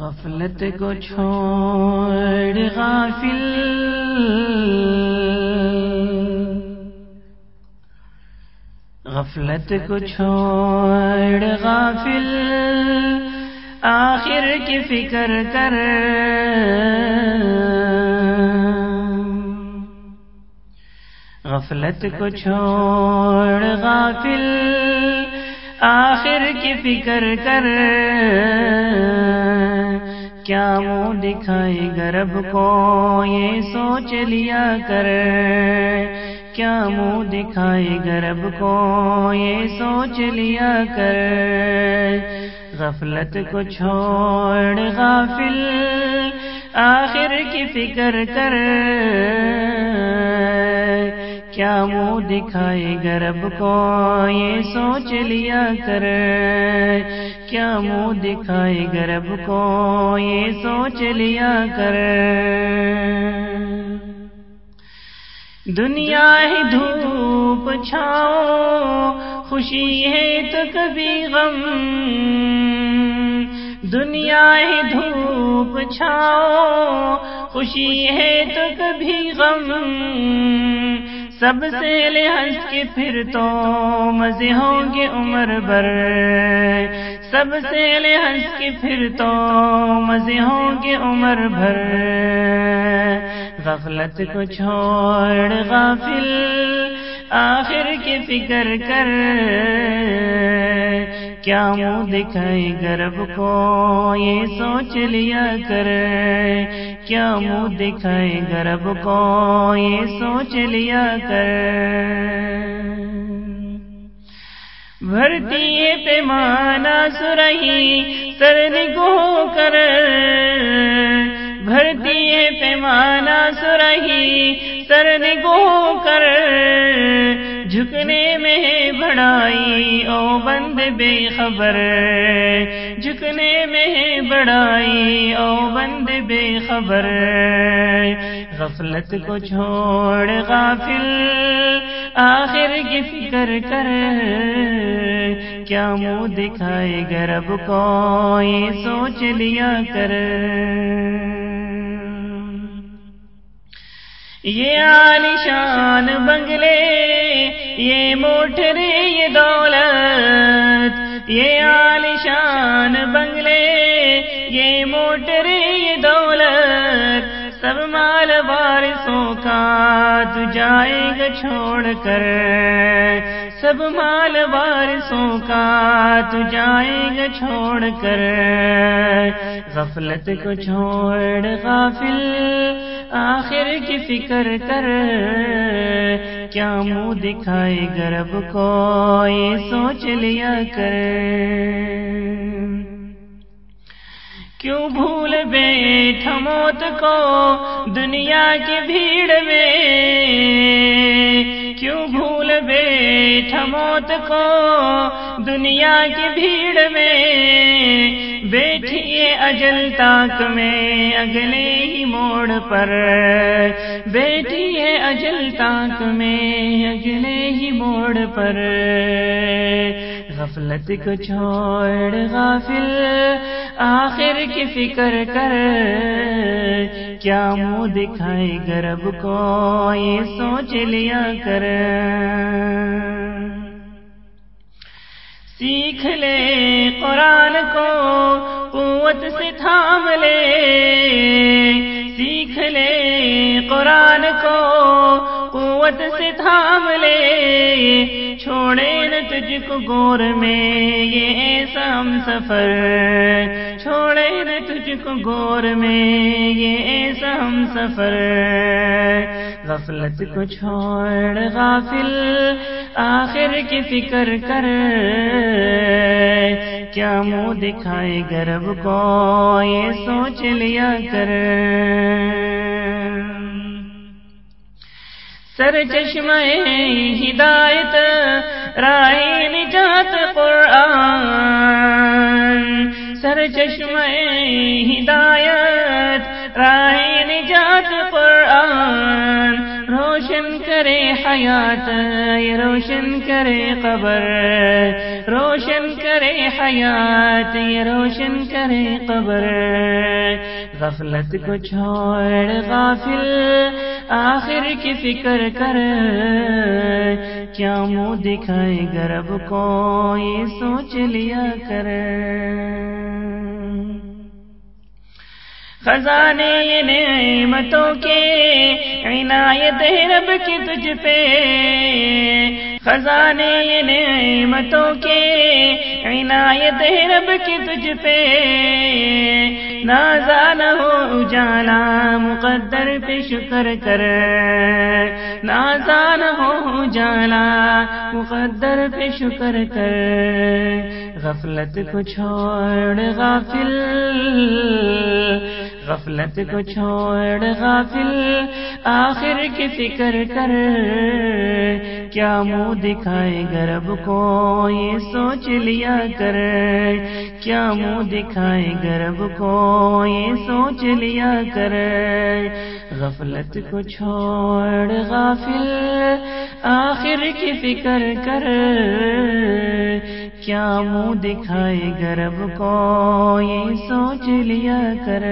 غفلت کو چھوڑ، غافل۔ غفلت کو چھوڑ، غافل۔ آخر کی فکر کر۔ غفلت کو چھوڑ، غافل۔ آخر کی فکر کر۔ کیا منہ دکھائے گرب کو؟ یہ سوچ لیا کر۔ کیا منہ دکھائے گرب کو؟ یہ سوچ لیا کر۔ غفلت کو چھوڑ، غافل، آخر کی فکر کر۔ کیا منہ دکھائے گرب کو؟ یہ سوچ لیا کر۔ کیا منہ دکھائے گرب کو؟ یہ سوچ لیا کر۔ دنیا ہی دھوپ چھاؤ، خوشی ہے تو کبھی غم۔ دنیا ہی دھوپ چھاؤ، خوشی ہے تو کبھی غم۔ سب سے لے ہنس کے پھر تو مزے ہوں گے عمر بھر۔ سب سے لے ہنس کے پھر تو مزے ہوں گے عمر بھر۔ غفلت کو چھوڑ غافل آخر کی فکر کر۔ کیا منہ دکھائے گرب کو؟ یہ سوچ لیا کر۔ کیا منہ دکھائے گرب کو؟ یہ سوچ لیا کر۔ بھرتی پیمانہ سرہی، سر گو کر۔ بھرتی پیمانہ سرہی، سر گو کر۔ جھکنے میں بڑائی، او بند بے خبر۔ جھکنے میں بڑائی، او بند بے خبر۔ غفلت کو چھوڑ غافل، آخر کی فکر کر۔ کیا منہ دکھائے گرب کو یہ سوچ لیا کر۔ یہ عالیشان بنگلے یہ موٹرے یہ دولت، یہ عالیشان بنگلے، یہ موٹرے یہ دولت، سب مال بارسوں کا تو جائے گا چھوڑ کر۔ سب مال بارسوں کا تو جائے گا چھوڑ کر۔ غفلت کو چھوڑ غافل آخر کی فکر کر کیا منہ دکھائے گرب کو، یہ سوچ لیا کر۔ کیوں بھول بیٹھ موت کو دنیا کی بھیڑ میں؟ کیوں بھول بیٹھ موت کو دنیا کی بھیڑ میں؟ بیٹھیے اجل تاک میں اگلے موڑ پر۔ بیٹھیے اجل تاک میں، اگلے ہی موڑ پر۔ غفلت کو چھوڑ، غافل آخر کی فکر کر۔ کیا منہ دکھائے گرب کو، یہ سوچ لیا کر۔ سیکھ لے قرآن کو، قوت سے تھام لے۔ لے قرآن کو قوت سے تھام لے۔ چھوڑے نہ تجھ کو گور میں، یہ ایسا ہم سفر۔ چھوڑے نہ تجھ کو گور میں، یہ ایسا ہم سفر۔ غفلت کو چھوڑ، غافل آخر کی فکر کر۔ کیا منہ دکھائے گرب کو، یہ سوچ لیا کر۔ سر چشمہ ہدایت، رائے نجات قرآن۔ سر چشمہ ہدایت، رائے نجات قرآن۔ روشن کرے حیات، یہ روشن کرے قبر۔ روشن کرے حیات، یہ روشن کرے قبر۔ غفلت کو چھوڑ غافل آخر کی فکر کر کیا منہ دکھائے گرب کو یہ سوچ لیا کر۔ خزانے نعمتوں کے عنایت رب کی تجھ پہ۔ خزانے نعمتوں کے عنایت رب کی تجھ پہ۔ نازان ہو جانا، مقدر پہ شکر کر۔ نازان ہو جانا، مقدر پہ شکر کر۔ غفلت کو چھوڑ غافل۔ غفلت کو چھوڑ غافل۔ آخر کی فکر کر۔ کیا منہ دکھائے گرب کو یہ سوچ لیا کر۔ کیا منہ دکھائے گرب کو یہ سوچ لیا کر۔ غفلت کو چھوڑ، غافل آخر کی فکر کر۔ کیا منہ دکھائے گرب کو یہ سوچ لیا کر۔